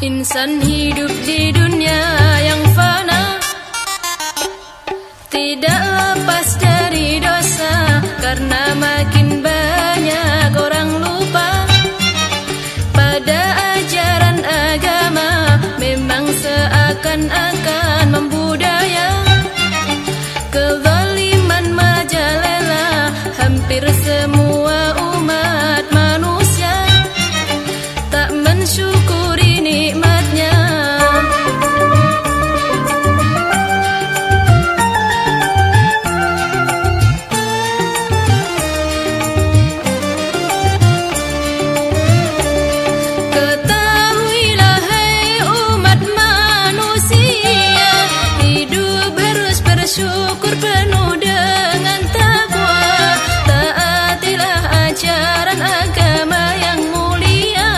Insan hidup di dunia yang fana. Tidak lepas dari bersyukur penuh dengan takwa. Taatilah ajaran agama yang mulia.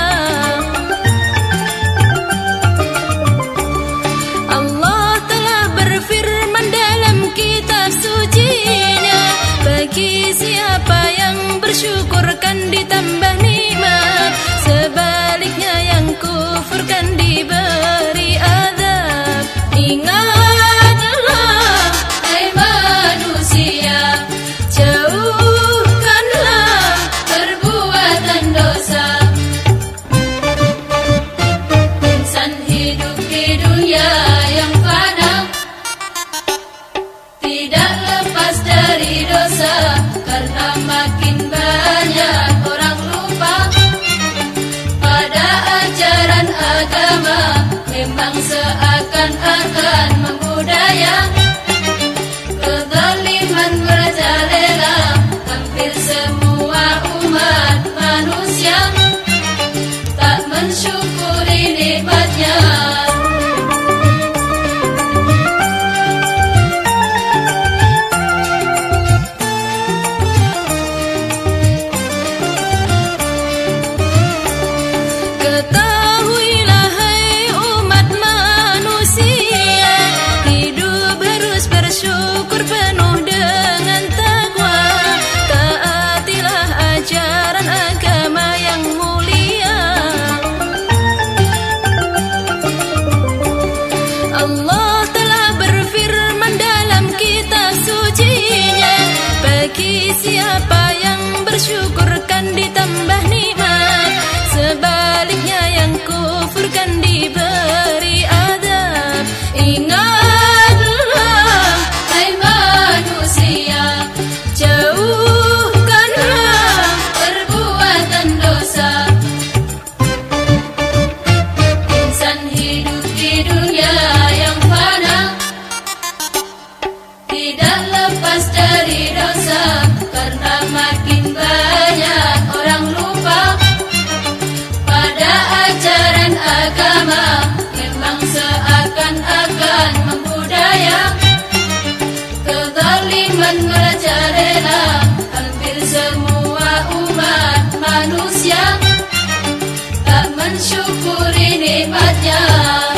Allah telah berfirman dalam kitab sucinya Bagi siapa yang bersyukur kan ditambah nikmat Sebaliknya yang kufur kan diberi Tidak lepas dari dosa Karena makin banyak orang lupa. Pada ajaran agama Memang seakan-akan Tidak lepas dari dosa. Karena makin banyak orang lupa Pada ajaran agama. Memang seakan-akan membudaya Kezaliman merajalela. Hampir semua umat manusia Tak mensyukuri nikmatnya